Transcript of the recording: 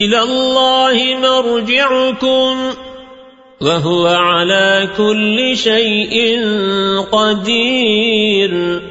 إلى الله مرجعكم وهو على كل شيء قدير.